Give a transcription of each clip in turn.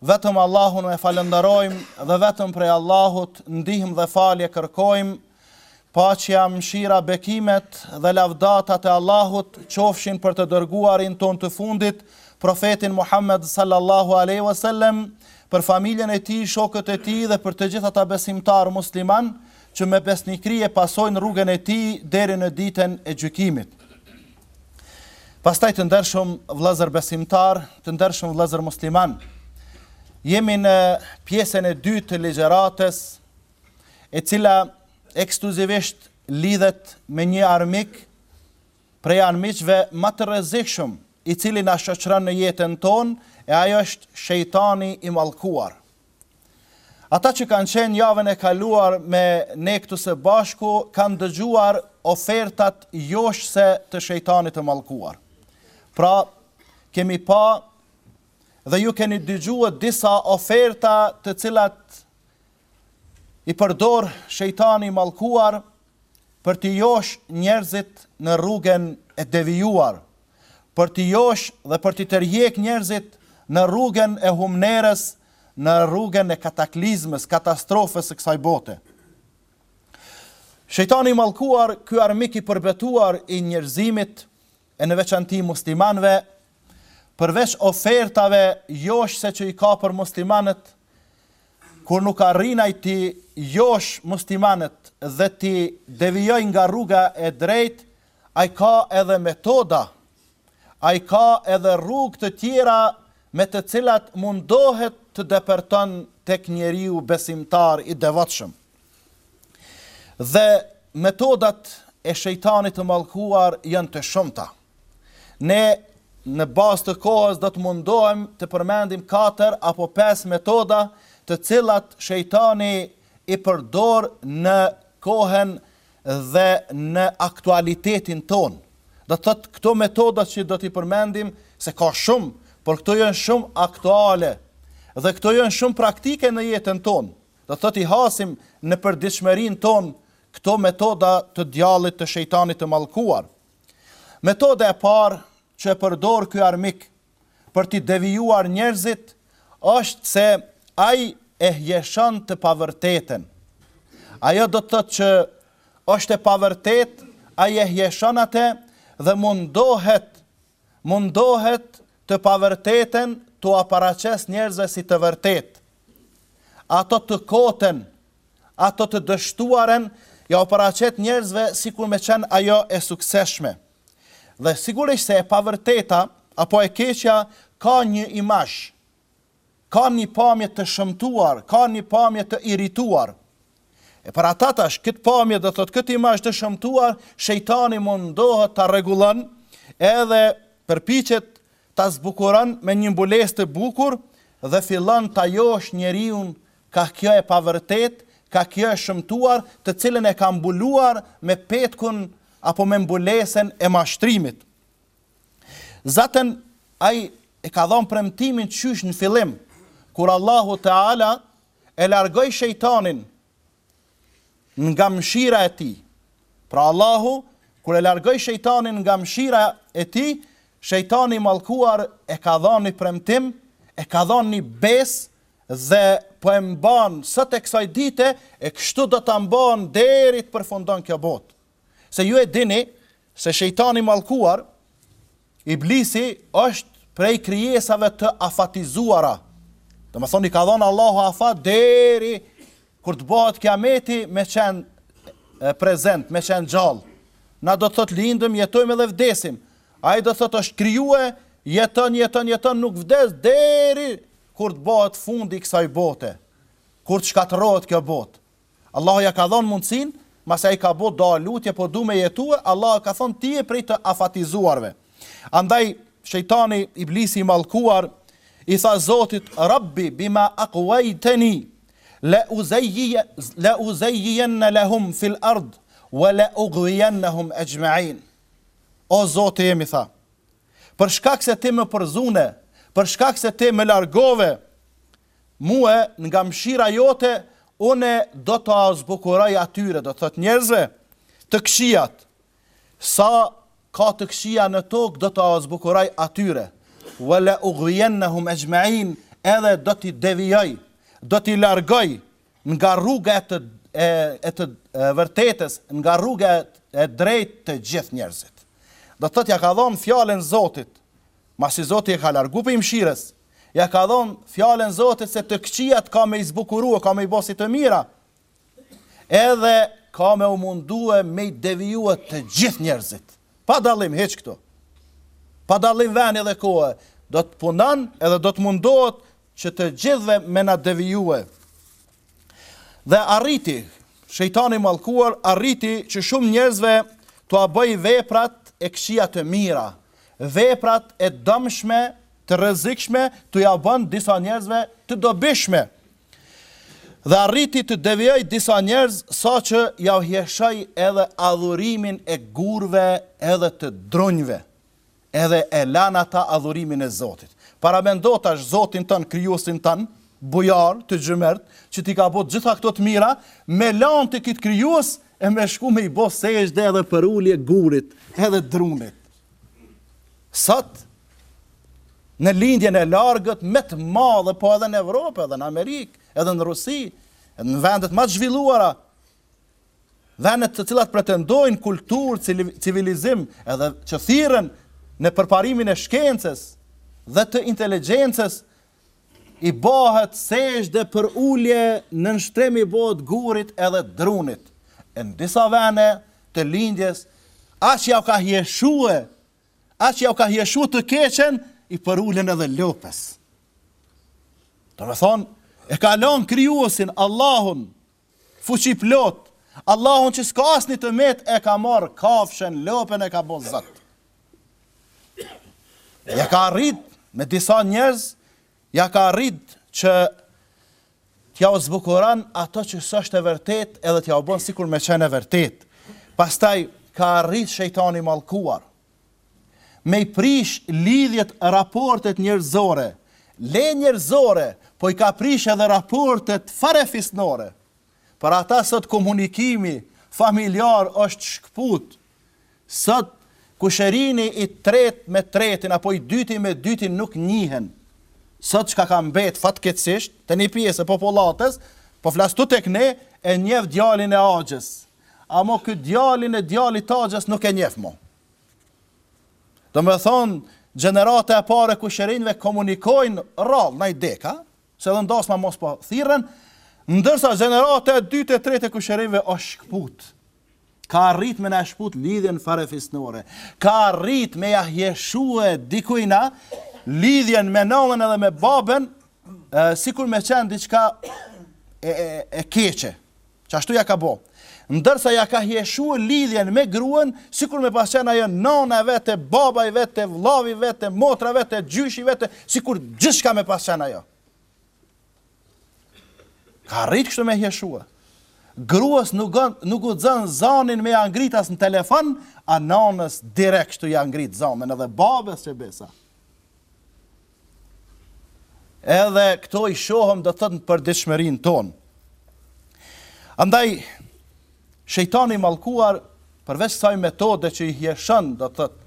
Vetëm Allahun e falënderojmë dhe vetëm prej Allahut ndihmë dhe falje kërkojmë, paqja, mëshira, bekimet dhe lavdatat e Allahut qofshin për të dërguarin tonë të fundit, profetin Muhammed sallallahu alaihi wasallam, për familjen e tij, shokët e tij dhe për të gjithë ata besimtarë muslimanë që me besnikëri e pasojnë rrugën e tij deri në ditën e gjykimit. Pastaj të nderuar vëllezër besimtarë, të nderuar vëllezër muslimanë, jemi në pjesën e dytë të ligjëratës, e cila ekskluzivisht lidhet me një armik prej armiqve më të rrezikshëm, i cili na shoqëron në jetën tonë, e ajo është shejtani i mallkuar. Ata që kanë qenë javën e kaluar me ne këtu së bashku kanë dëgjuar ofertat joshëse të shejtanit të mallkuar. Pra, kemi pa dhe ju keni dëgjuar disa oferta të cilat i përdor shejtani i mallkuar për t'i josh njerëzit në rrugën e devijuar, për t'i josh dhe për t'i tërhek njerëzit në rrugën e humnerës, në rrugen e kataklizmës, katastrofës së kësaj bote. Shejtani i mallkuar, ky armik i përbetuar i njerëzimit e në veçanti muslimanëve, përveç ofertave joshëse që i ka për muslimanët, kur nuk arrin ai t'i josh muslimanët dhe t'i devijojë nga rruga e drejtë, Ai ka edhe metoda, ai ka edhe rrugë të tjera me të cilat mundohet të depërton tek njeriu besimtar i devotshëm. Dhe metodat e shejtanit të mallkuar janë të shumta. Ne në bazë të kohës do të mundohem të përmendim katër apo pesë metoda të cilat shejtani i përdor në kohën dhe në aktualitetin tonë do të thotë këto metoda që do t'i përmendim se ka shumë por këto janë shumë aktuale dhe këto janë shumë praktike në jetën tonë do të thotë i hasim në përditshmërinë tonë këto metoda të djallit të shejtanit të mallkuar metoda e parë që e përdor ky armik për t'i devijuar njerëzit është se ai e hijeshon të pavërtetën. Ajo do të thotë që është e pavërtetë, ai e hijeshon atë dhe mundohet mundohet të pavërtetën t'ua paraqes njerëzve si të vërtetë. Ato të kotën, ato të dështuarën, iau paraqet njerëzve sikur me qenë ajo e suksesshme. Dhe sigurisht se e pavërteta apo e keqja ka një imazh, ka një pamje të shëmtuar, ka një pamje të irrituar. E për ata tash, këtë pamje dhe thot këtë imazh të shëmtuar, shejtani mundohet ta rregullon edhe përpiqet ta zbukuron me një mbulesë të bukur dhe fillon ta josh njeriun ka kjo e pavërtet, ka kjo e shëmtuar, të cilën e ka mbuluar me petkun apo me mbulesen e mashtrimit. Zaten ai e ka dhënë premtimin qysh në fillim, kur Allahu Teala e largoi shejtanin nga mëshira e tij. Pra Allahu kur e largoi shejtanin nga mëshira e tij, shejtani i mallkuar e ka dhënë një premtim, e ka dhënë një besë Dhe po e mban sot e kësaj dite e kështu do ta mban deri të përfundon kjo botë. Se ju e dini se shejtani mallkuar, iblisi është prej krijesave të afatizuara. Domethënë i ka dhënë Allahu afat deri kur të bëhet kiameti me qenë prezent, me qenë gjallë. Na do të thot lindëm, jetojmë edhe vdesim. Ai do thot është krijue, jeton, jeton, jeton, nuk vdes deri Kur të bëhet fundi i kësaj bote, kur të shkatërrohet kjo botë. Allahu ja ka dhënë mundësinë, masi ai ka bo dua lutje, po du me jetue, Allahu ka thonë ti je prej të afatizuarve. Andaj shejtani, iblisi i mallkuar, i tha Zotit, Rabbi bima aghwaytani la uzayyi la uzayyiyanna lahum fil ard wa la ughwiyannahum ajma'in. O Zoti im i tha, për shkak se ti më përzune, për shkak se ti më largove mue nga mëshira jote, une do t'ua zbukuroj atyre, do të thot njerëzve, të këqijat, sa ka të këqija në tokë, do t'ua zbukuroj atyre, wa la ughwiyannahum ajma'in, edhe do t'i devijoj, do t'i largoj, Nga rruga e të e të vërtetës nga rruga e drejtë të gjithë njerëzit. Do të thotë ja ka dhënë fjalën Zotit, masi Zoti e ka largu prej mëshirës, ja ka dhënë fjalën Zotit se të këqijat ka me i zbukurue, ka me i bo si të mira, edhe ka me u mundue me i devijue të gjithë njerëzit. Pa dallim hiç këto. Pa dallim veni dhe kohe, do të punon edhe do të mundohet që të gjithëve me na devijue. Dhe arriti, shejtani mallkuar arriti që shumë njerëzve t'ua bëj veprat e këqija të mira, veprat e dëmshme, të rrezikshme, t'ua bën disa njerëzve të dobishme. Dhe arriti të devijojë disa njerëz sa që jau hjeshoi edhe adhurimin e gurëve edhe të drunjve, edhe e lanë ata adhurimin e Zotit. Paramendo tash Zotin tonë, Krijuesin tonë, bujar, të xhymert, që t'i ka bo gjitha këto të mira, me lanë ti kit Krijues e me shku me i bo sexhde edhe përulje gurit edhe drunit. Sot, në lindjen e largët, me të madhe, po edhe në Evropë, edhe në Amerikë, edhe në Rusi, edhe në vendet ma të zhvilluara, vendet të cilat pretendojnë kulturë, civilizim, edhe që thirren në përparimin e shkencës dhe të inteligjencës, i bëhet sexhde përulje nënshtrim i bëhet gurit edhe drunit e në disa vene të lindjes aq jau ka hjeshue aq jau ka hjeshu të keqen i përulen edhe lopës domethonë e ka lon krijuesin Allahun Fuqiplot Allahun që s'ka asni të met e ka marr kafshën lopën e ka bo zot. Ja ka arrit me disa njerëz, ja ka arrit që t'jau zbukuron ato që s'është e vërtetë edhe t'jau bon sikur me qenë e vërtetë. Pastaj ka arrit shejtani i mallkuar, me i prish lidhjet raportet njerëzore le njerëzore po i ka prish edhe raportet farefisnore për ata sot komunikimi familjar është shkëput sot kushërini i tret me tretin apo i dyti me dytin nuk njihen sot çka ka mbet fatkeqësisht te një pjesë e popullatës po flas këtu tek ne e njef djalin e axhës Amo ky djalin e djalit t'axhës nuk e njef mo. Domethonë, gjenerata e parë e kushërinjve komunikojnë rrallë, naj deka, se edhe n'dasma mo s'po thirren, ndërsa gjenerata e dytë e tretë e kushërinjve o shkëput. Ka arrit me na shkput lidhjen farefisnore, ka arrit me ja hjeshue dikujna lidhjen me nanën edhe me babën, sikur me qenë diqka e, e, e keqe, Qashtu ja ka bo. Ndërsa ja ka hjeshu lidhjen me gruen, sikur me pas qenë ajo nana e vet e baba i vet e vllavi i vet e motra e vet e gjyshi i vet e sikur gjithçka me pas qenë ajo. Ka arrit kështu me hjeshue. Gruas nuk nuk guxon zanin me ja ngrit as në telefon, a nanës direkt kështu ja ngrit zanin edhe babës që besa. Edhe këto i shohëm do të thotë në përditshmërinë tonë. Andaj, shejtani i mallkuar, përveç saj metode që i hjeshon, do të thotë,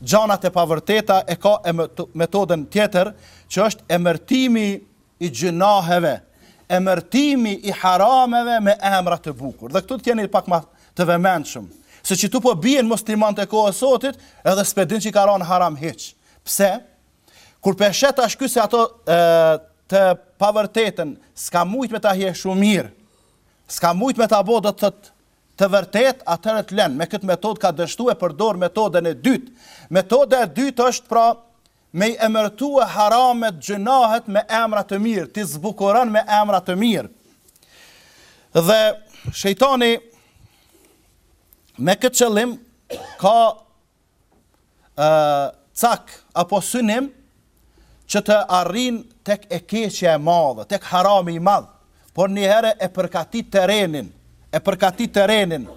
gjanat e pavërteta e ka edhe metodën tjetër, që është emërtimi i gjynaheve, emërtimi i harameve me emra të bukur. Dhe këtu të jeni pak ma të vëmendshëm, se qëtu po bien muslimanët e kohës sotit, edhe s'pe din që i ka ranë haram hiq. Pse? Kur pe sheh tash ky se ato të pavërtetën s'ka mujt me ta hjeshu mirë, s'ka mujt me ta bo do të thotë të vërtetë, atëherë të len. Me këtë metod ka dështu e përdor metodën e dytë. Metoda e dytë është pra me i emërtue haramet gjynahet me emra të mirë, t'i zbukuron me emra të mirë. Dhe shejtani me këtë qëllim ka ë cak apo synim që të arrin tek e keqja e madhe, tek harami i madh, por një herë e përgatit terrenin, e përgatit terrenin,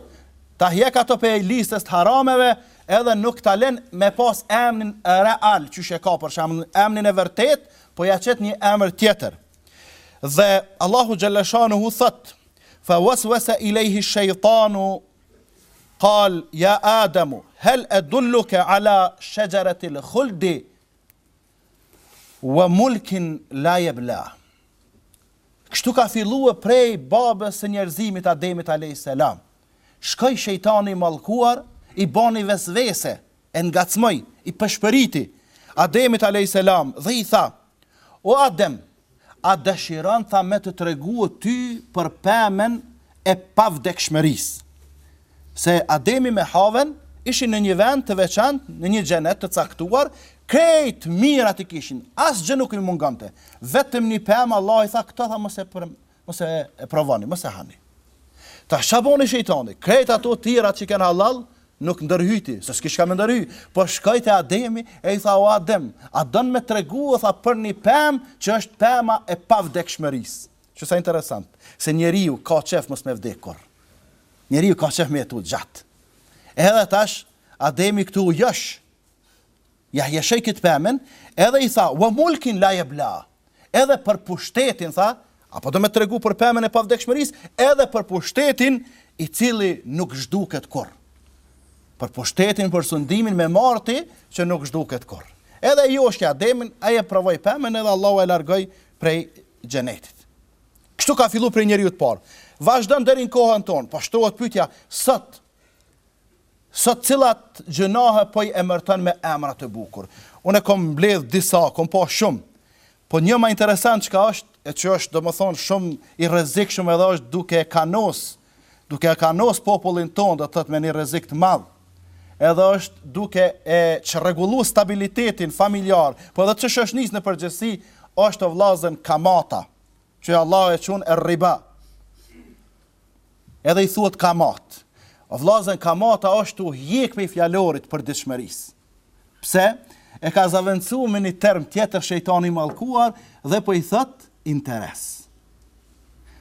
ta hjek ato pej listës të harameve, edhe nuk ta len me pas emrin real, qysh e ka për shembull, emrin e vërtetë, po ja qet një emër tjetër. Dhe Allahu xhallashanu hu thot: "Fa waswasa ilayhi shaytanu Qala ya Adamu hal adulluke ala shajarati l-khuldi wa mulkin la yabla. Kështu ka fillue prej babes së njerëzimit Ademit alejhis selam. Shkoi shejtani i mallkuar i bani vesvese, e ngacmoi, i pëshpëriti Ademit alejhis selam dhe i tha, O Adem, A dëshiron tha me të treguë ty për pemën e pavdekshmërisë? Se Ademi me Haven ishin në një vend të veçantë, në një xhenet të caktuar, krejt të mirat i kishin, asgjë nuk i mungonte, vetëm një pemë Allahu i tha këtë tha mos e Mos e provoni, mos e hani. Tash ça boni shejtani, krejt ato tjera që kanë hallall, nuk ndërhyti, se s'kish çka me ndërhy, po shkoi te Ademi, e i tha o Adem, a don me tregu, tha për një pemë, që është pema e pavdekshmërisë. Kqyr sa interesant, se njeriu ka qef mos me vdek kurrë. Njeriu ka qef me jetu gjatë. Edhe tash, Ademi këtu u josh, ja hjeshoi këtë pemën, edhe i tha, Wa mulkin la yablaa, Edhe për pushtetin, tha, apo do me tregu për pemën e pavdekshmërisë, edhe për pushtetin i cili nuk zhduket kurrë. Për pushtetin, për sundimin me marrë ti, që nuk zhduket kurrë. Edhe e joshi Ademin, ai e provoi pemën edhe Allahu e largoi prej xhenetit. Kështu ka filluar prej njeriu të parë. Vazhdon deri në kohën tonë, po shtohet pyetja, sot Sot cilat gjënahe po i emërton me emra të bukur. Unë kom mbledh disa, kom pa shumë. Po një më interesant çka është, e që është domethënë shumë i rrezikshëm edhe është duke e kanos, duke e kanos popullin tonë, do të thotë me një rrezik të madh. Edhe është duke e çrregullu stabilitetin familjar, po edhe ç'është është nis në përgjithësi, është vllazën kamata, që Allah e çon e rriba. Edhe i thuhet kamatë. O vllazën kamata është u hjek prej fjalorit të përditshmërisë. Pse? E ka zavendësuar me një term tjetër shejtani i mallkuar dhe po i thot interes.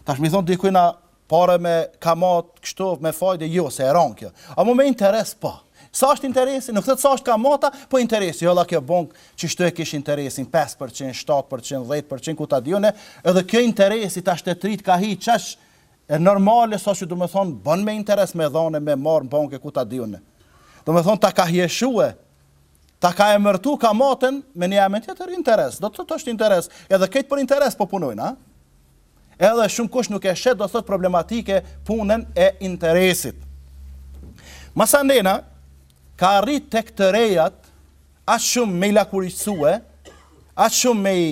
Tash me i thon dikuj na pare me kamat kështu me fajde jo se e ran kjo. Apo me interes po. Sa është interesi? Nuk thotë sa është kamata, po interesi, holla kjo bank Qishtu e kish interesin, pesë për qind, shtatë për qind, dhjetë për qind, ku ta di une, edhe kjo interesi tash te të ritë ka hi aq e normale sa që domethën bën me interes me dhane, me marr në banke, ku ta di une. Domethën ta ka hjeshue, ta ka emërtu kamaten me një emër tjetër interes, do të thotë është interes, edhe krejt për interes po punojnë, a? Edhe shumë kush nuk e sheh do thot problematike punën e interesit. Masandena ka arrit tek të rejat aq shumë me i lakuriqësue, aq shumë me i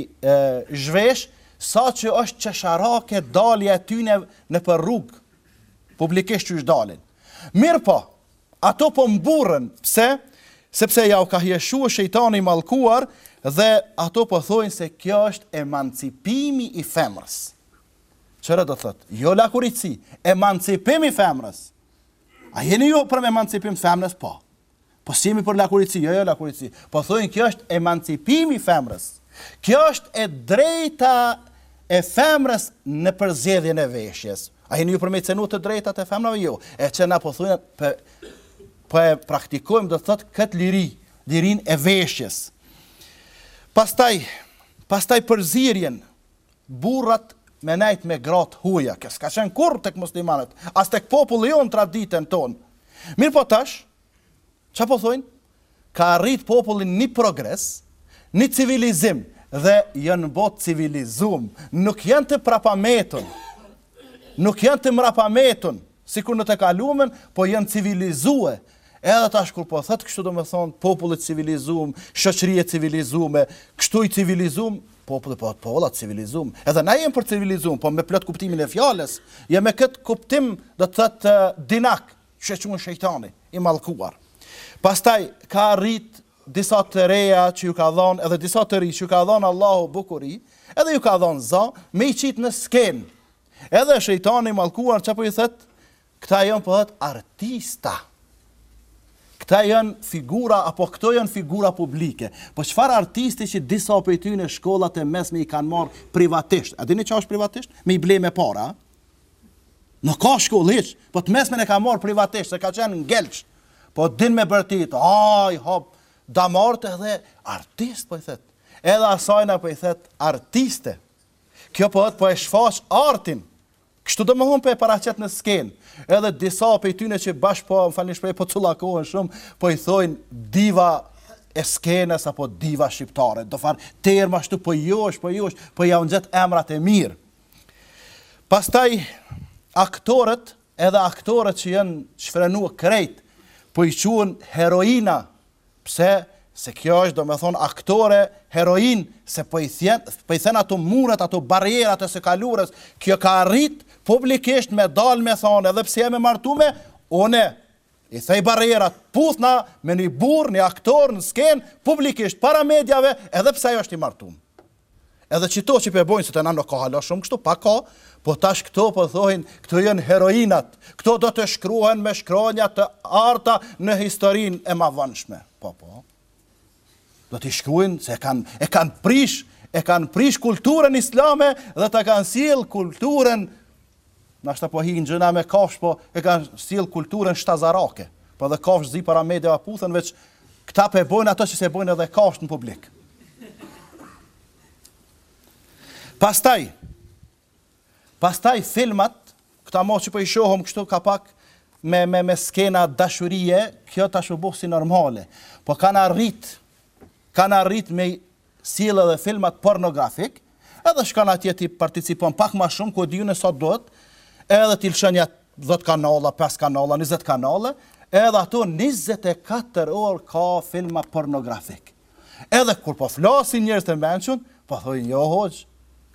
zhvesh, sa që është qesharake dalja e tyne nëpër rrugë, publikisht qysh dalin. Mirëpo, Ato po mburren, pse? Sepse jau ka hjeshue shejtani i mallkuar dhe ato po thojnë se kjo është emancipimi i femrës. Çfarë do thotë? Jo lakuriqësi, emancipim i femrës. A jeni ju për emancipim femrës? Po. Po s'jemi për lakuriqësi? Jo, jo lakuriqësi. Po thojnë kjo është emancipimi i femrës. Kjo është e drejta e femrës në përzgjedhjen e veshjes. A jeni ju për me i cenu të drejtat e femrave? Jo. E qe na, po thonë, po e praktikojmë, do të thotë, këtë liri, lirin e veshjes. Pastaj, pastaj përzirjen, burrat me nejt me gratë e huja, kjo s'ka qenë kurrë tek muslimanët, as tek populli jonë, traditën tonë. Mirëpo tash, Çfarë po thojnë? Ka arrit populli ni progres, ni civilizim dhe janë bo t'civilizum. Nuk janë të mrapametun. Nuk janë të mrapametun, sikur në të kalumen, po janë civilizue. Edhe tash kur po thotë kështu domethënë popull i civilizum, shoqëri e civilizume, kështu i civilizum, populli po po valla civilizum. Edhe na jemi për civilizim, po me plot kuptimin e fjalës. Jo me kët kuptim do të thotë dinak, Se çun shejtani i mallkuar. Pastaj ka arrit disa të reja që ju ka dhënë edhe disa të ri që ju ka dhënë Allahu bukuri, edhe ju ka dhënë zë, me i qit në skenë. Edhe shejtani i mallkuar ça po i thot, këta janë po thot artista. Këta janë figura apo këto janë figura publike. Po çfarë artisti që disa prej ty në shkollat e mesme i kanë marr privatisht? A dini çfarë është privatisht? Me i ble me para. Nuk ka shkollë hiq, po të mesmen e ka marrë privatisht, se ka qenë ngelc, po din me bërtit, aj, hop, u bo edhe artist, po i thetë, edhe asajna, po i thotë, artiste, kjo po edhe po e shfaq artin, kështu domethonë po e paraqet në skenë, edhe disa prej tyne që bashkë po, më falni shprehjen, po lakohen shumë, po i thojnë diva e skenës, apo diva shqiptare, do farë terma kshtu, po josh, po josh, po ja u gjetë emrat e mirë, Pastaj aktoret, edhe aktoret që janë shfrenuar krejt, po i qujn heroina. Pse? Se kjo është domethënë aktore heroin, se po i then, po i then ato muret, ato barrierat e së kalumes, kjo ka arrit publikisht me dal me thonë, edhe pse jam e martune, unë i thej barrierat puthna me një burr, një aktor në skenë publikisht para mediave, edhe pse aj është i martuar. Edhe qito që p'e bojnë se te na nuk ka hala shumë kështu, pak ka, po tash këto po thojn, këto janë heroinat, këto do të shkruhen me shkronja të arta në historinë e mavonshme. Po, po. Do të shkruhen se e kanë e kanë prish, e kanë prish kulturën islame dhe ta kanë sjell kulturën Nashta po hi n'gjynah me kafshë po e kanë sjellë kulturën shtazarake. Po edhe kafshët zi para mediave puthen veç këta po e bojnë ato që s'e bojnë edhe kafshët në publik. Pastaj pastaj filmat këta mo që po i shohëm kështu ka pak me me me skena dashurie, kjo tash u bë si normale. Po kanë arrit kanë arrit me sjell edhe filmat pornografik edhe shkon atje t'i participon pak ma shumë ku e di une sa duhet edhe t'i lëshon ja dhjetë kanala pesë kanala njëzet kanale edhe ato njëzet e katër orë ka filma pornografik edhe kur po flasin njerëz të mençur po thonë jo hoxh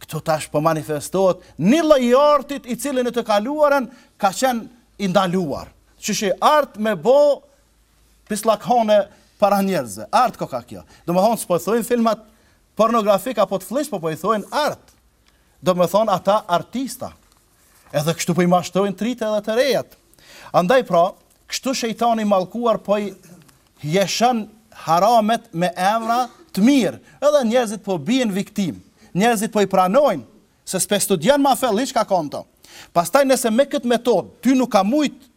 këtu tash po manifestohet një lloj artit i cili në të kaluarën ka qenë i ndaluar qysh art me bo Pisllakun e para njerëzve. Art koka kjo. Do më thonë, s'po i thojnë filmat pornografik apo të fëlliqt, po po i thojnë art. Domethonë, ata artista. Edhe kështu po i mashtrojnë t'rit edhe të rejat. Andaj pra, kështu shejtani i mallkuar po i veshen haramet me emra të mirë. Edhe njerëzit po bijen viktim. Njerëzit po i pranojnë, se s'p'e studion ma fell hiq çka kan kto. Pastaj nëse me këtë metod, ty nuk ka mujtë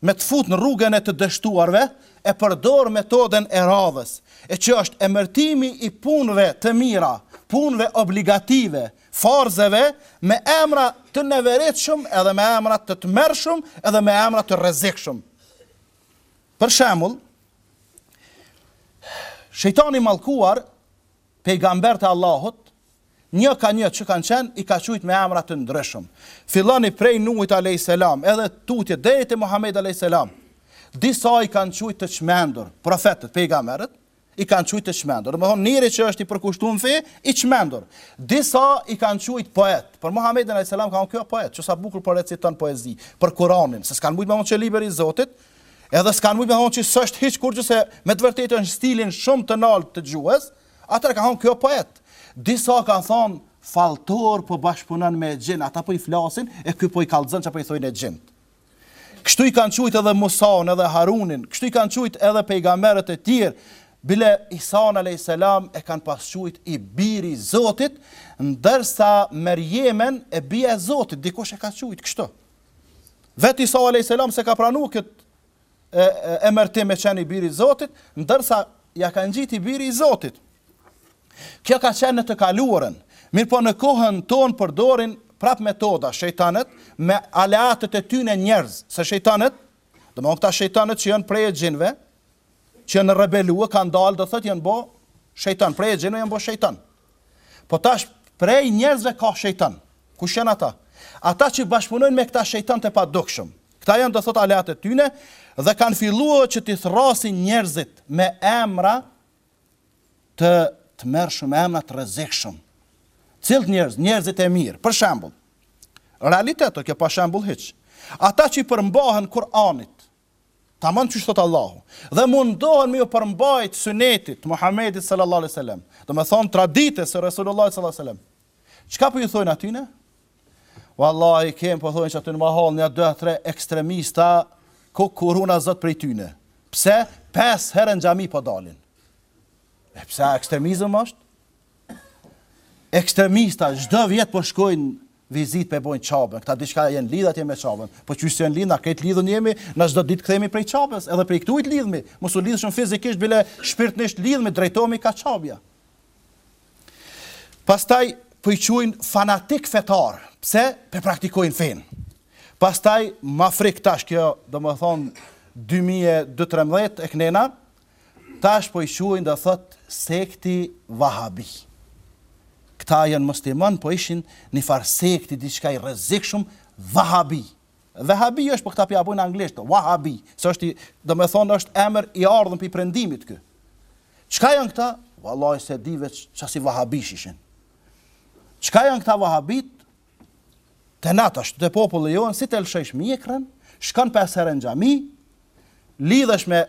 me të fut në rrugën e të dështuarve e përdor metodën e radhës e që është emërtimi i punëve të mira, punëve obligative, farzeve me emra të neveritshëm edhe me emra të tmerrshëm edhe me emra të rrezikshëm. Për shembull, shejtani i mallkuar pejgamberët e Allahut, një ka një që kanë qenë, i ka qujtë me emra të ndryshëm. Filloni prej Nuhit a.s. edhe tutje, deri te Muhammed a.s. Disa i kanë qujtë të çmendur, profetët, pejgamberët, i kanë qujtë të çmendur. Domethënë, njeri që është i përkushtum në fe, i çmendur. Disa i kanë qujtë poet, për Muhammed a.s. kanë thonë ky o poet, që sa bukur po reciton poezi, për Kuranin, se s'kanë mujtë me thonë që libër i Zotit, Edhe s'kanë mujtë me thonë që s'është hiç kurrgjë se me të vërtetë është në stilin shumë të naltë të gjuhës, atëherë kanë thonë ky o poet. Disa kanë thonë falltor, po bashkëpunon me xhin, ata po i flasin e ky po i kallzon çka po i thonë ne xhint. Kështu i kanë qujt edhe Musan edhe Harunin, kështu i kanë qujt edhe pejgamberët e tjerë, bile Isan alejhi selam e kanë pas qujt i biri i Zotit, ndërsa Merjemen e bija e Zotit, dikush e ka qujt kështu. Vetë Isa alejhi selam s'e ka pranuar këtë emërtim me qenë i biri i Zotit, ndërsa ja kanë ngjit i biri i Zotit. Kjo ka qenë në të kaluarën, mirëpo në kohën tonë përdorin prap metoda shejtanët me aleatët e tyne njerëz, se shejtanët, domethon këta shejtanët që janë prej xhinve, që janë rebelu, kanë dalë, do thotë janë bo shejtan, prej xhinve janë bo shejtan, Po tash prej njerëzve ka shejtan. Kush janë ata? Ata që bashkëpunojnë me këta shejtan të padukshëm. Këta janë do thotë aleatët e tyne dhe kanë filluar që t'i thrrasin njerëzit me emra të tmerrshëm, me emra të rrezikshëm. Cilët njerëz? Njerëzit e mirë. Për shembull, realitet o kjo, pa shembull hiç. Ata që i përmbahen Kur'anit, Tamam qysh thotë Allahu. Dhe mundohen me ju përmbajt sunetit të Muhamedit sallallahu alaihi wasallam. Domethonë traditës së Resulullah sallallahu alaihi wasallam. Çka po ju thonë atyne? Wallahi kem po thonë se aty në mahall nja dy tre ekstremista kuku runa zot prej tyne. Pse? Pesë herë në xhami po dalin. E pse, a ekstremizëm është? Ekstremista çdo vjet po shkojnë vizitë po bojnë Qabën, këta diçka janë lidhë atje me Qabën, po qysh s'janë lidhë, na krejt të lidhun jemi, na çdo ditë kthehemi prej Qabës, edhe prej këtuhit lidhemi, mos u lidhshim fizikisht, bile shpirtnisht lidhemi, drejtohemi kah Qabja. Pastaj, po i quajnë fanatik fetar, pse po e praktikojnë fenë. Pastaj ma frik tash kjo, domethënë 2012-13 e knena, Tash po i quajnë do thot sekti vahabi. Këta janë musliman po ishin një far sekti diçka i rrezikshëm vahabi. Vahabi është po këta po ja bojnë anglisht vahabi, se domethënë është emër i ardhur prej perëndimit ky. Çka janë këta? Vallahi se di veç çasi vahabish ishin. Çka janë këta vahabit? Te na tash, te populli jonë, si te lëshojsh mjekrën, shkon pesë herë në xhami, lidhesh me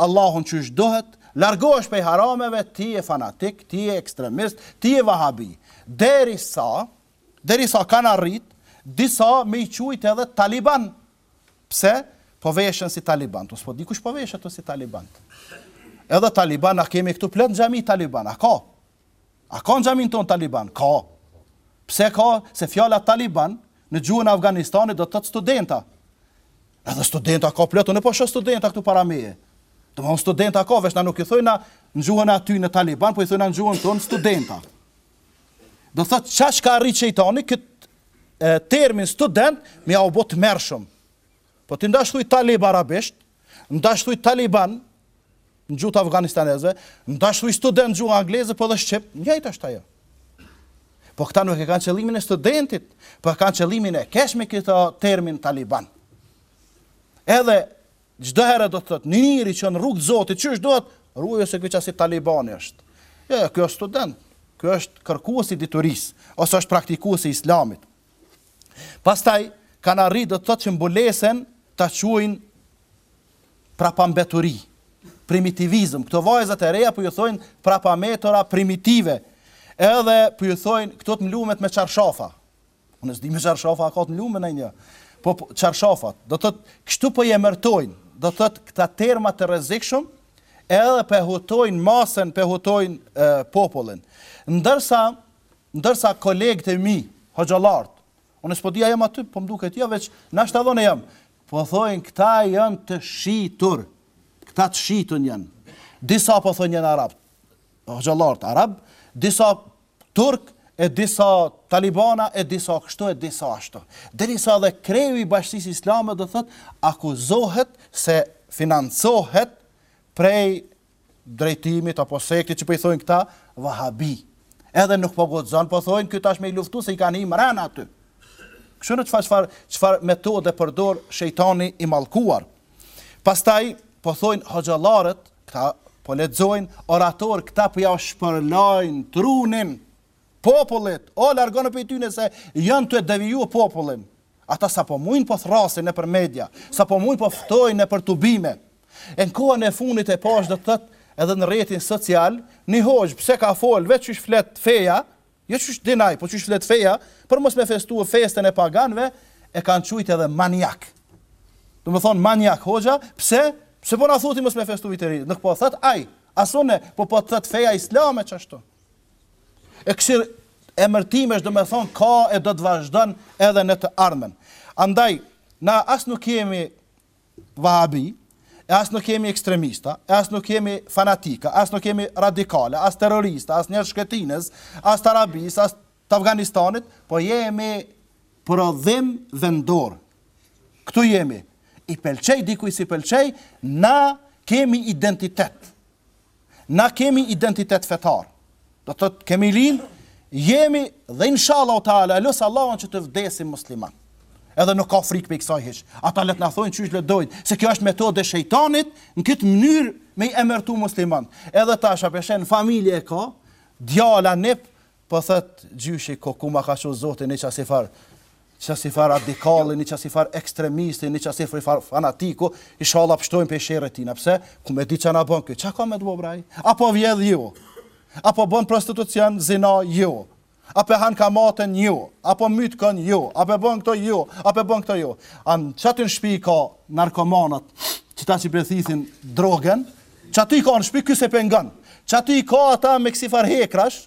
Allahun qysh duhet, largohesh prej harameve, ti je fanatik, ti je ekstremist, ti je vahabi. Deri sa, deri sa kanë arrit, disa me i qujt edhe taliban. Pse? Po veshen si taliban. Ktu s'po di kush po veshet si taliban. Edhe taliban, a kemi këtu plot në xhami taliban, a ka? A ka në xhaminë tonë taliban? Ka. Pse ka? Se fjala taliban në gjuhën e Afganistanit do të thotë studenta. Edhe studenta ka plot, unë po shoh studenta këtu para meje. Do të thotë studenta ka, veç na nuk i thojmë në gjuhën e atyne taliban, po i thojmë në gjuhën tonë studenta. Do të thotë çka ka arrit shejtani kët termin student me jau bo tmerrshëm. Po ti ndash thuj talib arabisht, ndash thuj taliban në gjuhë të afganistanezve, ndash thuj student gjuhë angleze, po dhe shqip, njëjtë është ajo. Po këta nuk e kanë qëllimin e studentit, po e kanë qëllimin e keq me këtë termin taliban. Edhe çdo herë do të thotë, një njeri që në rrugë të Zotit qysh duhet, ruju se ky çasi talibani është. Jo, jo, ky është student, ky është kërkues i diturisë ose është praktikues i islamit. Pastaj kanë arrit do të thotë që mbulesen ta quajnë prapambeturi, primitivizëm. Këto vajzat e reja po ju thonë prapametura primitive. Edhe po ju thonë këto të mlumet me çarshafa. Unë s'di me çarshafa ka të mlumen asnjë. Po, po çarshafat, do thotë kështu po i emërtojnë, do thotë këta terma të rrezikshëm, edhe pe hutojnë masën, pe hutojnë popullin. Ndërsa, ndërsa kolegët e mi, hoxhallarët, unë s'po di a jam aty, po më duket jo, veç nashta unë jam, po thonë këta janë të shitur, këta të shitun janë. Disa po thonë janë arabë, hoxhallarët arabë, disa turk, e disa talibana, e disa kështu, e disa ashtu. Deri sa dhe kreu i bashkësisë islame do thot, akuzohet se financohet prej drejtimit apo sektit që po i thonë këta Vahabi. Edhe nuk po guxon, po thonë ky tash me i luftu se i kanë him rën aty. Kështu çfarë çfarë çfarë metode përdor shejtani i mallkuar. Pastaj po thonë hoxhallarët, këta po lexojnë orator këta po ja shpërlajnë trunin popullit. O largonu prej tyne se janë tue e deviju popullin. Ata sa po mujnë po thrasin nëpër media, sa po mujnë po ftojnë nëpër tubime. E në kohën e fundit e pashë do të thotë edhe në rrjetin social, një hoxhë pse ka folë veç qysh flet feja, jo qysh din ai, po qysh flet feja, për mos me festue festën e paganëve, e kanë quajtë edhe maniak. Domethënë maniak hoxha, pse? Pse po na thotë mos me festue vitin e ri? Nuk po thotë ai, as unë, po po thotë feja islame çashtu. E kësi emërtimesh domethënë ka e do të vazhdon edhe në të ardhmen. Andaj, na as nuk jemi vahabi, e as nuk jemi ekstremista, e as nuk jemi fanatika, as nuk jemi radikale, as terrorista, as njerëz t'Çeçenisë, as të Arabisë, as të Afganistanit, po jemi prodhim vendor. Këtu jemi, i pëlqej dikujt, s'i pëlqej, na kemi identitet. Na kemi identitet fetar. Do të thotë kemi lind, jemi dhe inshallahu taala e lus Allahun që të vdesim musliman. Edhe nuk ka frikë prej kësaj hiç. Ata le të na thonë qysh të dojnë, se kjo është metodë e shejtanit në këtë mënyrë me i emërtu musliman. Edhe tash a po sheh n'familje e ka, djala nip po thot gjyshi kuku ma ka çu zoti një çasi far. Qasifar radikali, një qasifar ekstremisti, një qasifar fanatiku, inshallah pshtojmë prej sherrit tina, pse? Ku me di çka na bën ky, çka ka me të ba bre ai? A po vjedh jo, a po bën prostitucion, zina jo, a po han kamatën jo, a po myt kënd jo, a po bën këto jo, a po bën këto jo. Ani qaty në shpi ka narkomanët, qeta që po e thithin drogën, qaty i ka në shpi kjo s'e pengon, qaty i ka ata me kësi far hekrash,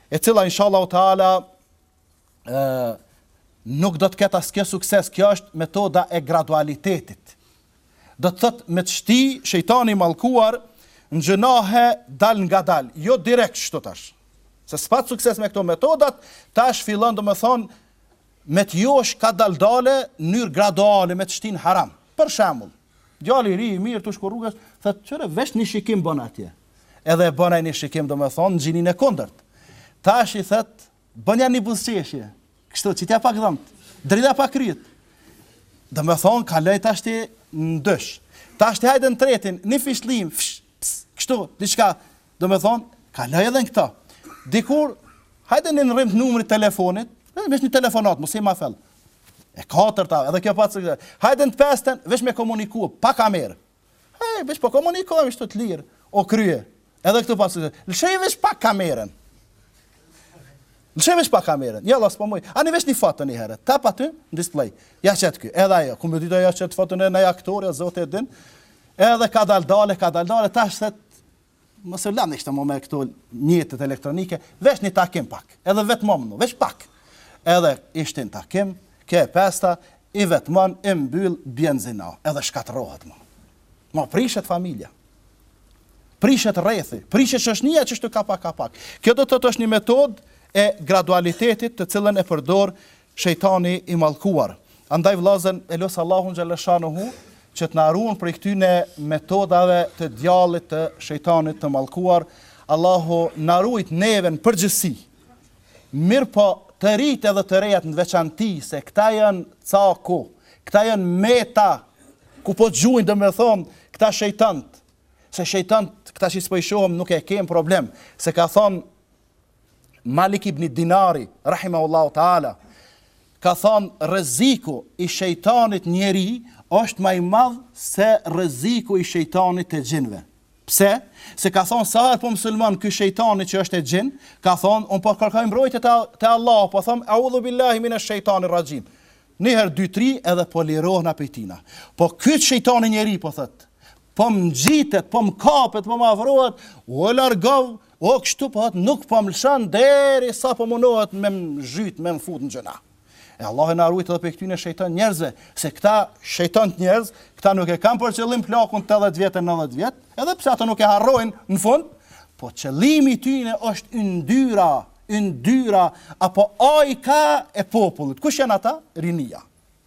e cila inshallahu teala ë nuk do të ketë as kjo sukses, kjo është metoda e gradualitetit. Do të thot me të shti shejtani i mallkuar në gjynahe dalngadal, jo direkt shtu tash. Se s'pat sukses me këto metodat, tash fillon domethënë me të josh kadal-dale n'mënyrë graduale me të shti n'haram. Për shemull, Djali i ri i mirë tu shku rrugës, thotë, kqyre, veç një shikim bëne atje. Edhe e bën një shikim, domethënë, në gjinin e kundërt. Tash i thotë, bënja një buzqeshje, kështu, qitja pak dhëmbët, dridha pak kryet. Domethënë, kaloi tash ti në dysh. Tash ti hajde në tretin, një fishkëllim, fsh, ps, kështu, diçka, domethënë, kaloi edhe në këta. Dikur, hajde një ndërrim të numrit telefonit, veç një telefonat, mos hi ma fellë. E katërta, edhe kjo pat sukses. Hajde në të pestën, veç me komuniku, pa kamerë. Hej, veç po komunikojmë, shtu të lirë. U krye, edhe këtu pat sukses. Lëshoje veç pak kamerën. Lëshoje veç pak kamerën. Ja, las po moj. Ani veç një foto një herë. Tap aty, në display. Ja qet kjo. Edhe ajo. Ku me ditë a ja qet foton e naj aktore, ja zoti e din. Edhe kadal-dale, kadal-dale. Ta shtet, Mos e lani këtu ma me këto mjetet elektronike, veç një takim pak, edhe vetmon, veç pak. Edhe ishte në takim, ke pesta, i vetmon, i mbyll, bjen në zina, edhe shkatërrohet ma. Ma prishet familja. Prishet rrethi, prishet shoqnia qështu kapak kapak. Kjo do të thotë është një metodë e gradualitetit të cilën e përdor shejtani i mallkuar. Andaj vllazën e lus Allahun xhelle shanuhu që të na run prej këtyne metodave të djallit të shejtanit të mallkuar. Allahu na rujt neve në përgjithësi. Mirpo të rijt edhe të rejat në veçanti se këta janë caku, këta janë meta ku po gjujnë domethënë këta shejtant, se shejtant këta që s'po i shohëm nuk e kemë problem, se ka thonë Malik ibn Dinari, rahimahullahu ta'ala, ka thonë rreziku i shejtanit njeri është ma i madh se rreziku i shejtanit të xhinëve. Pse? Se ka thonë sa herë po musliman ky shejtani që është xhin, ka thonë un po kërkoj mbrojtje te te Allahu, po them a'udhu billahi minash shejtanir rajim. Një herë dy tri edhe po lirohna pej tina. Po ky shejtani njeri po thot, po më ngjitet, po më kapet, po më afrohet, o largohu O kështu po thot nuk po mlshon deri sa po munohet me më zhyt me më fut në gjynah. E Allahu na rujt edhe prej këtyne shejtan njerëzve, se këta shejtant njerëz, këta nuk e kanë për qëllim plakun tetëdhjetë vjet e nëntëdhjetë vjet, edhe pse ato nuk e harrojnë në fund, po qëllimi i tyne është yndyra, yndyra apo ajka e popullit. Kush janë ata? Rinia.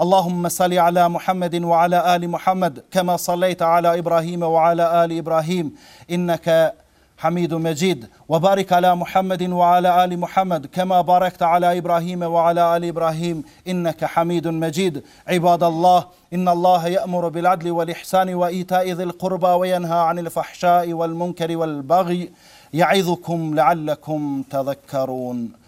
اللهم صل على محمد وعلى آل محمد كما صليت على إبراهيم وعلى آل إبراهيم إنك حميد مجيد وبارك على محمد وعلى ال محمد كما باركت على ابراهيم وعلى ال ابراهيم انك حميد مجيد عباد الله ان الله يامر بالعدل والاحسان وايتاء ذي القربى وينهى عن الفحشاء والمنكر والبغي يعظكم لعلكم تذكرون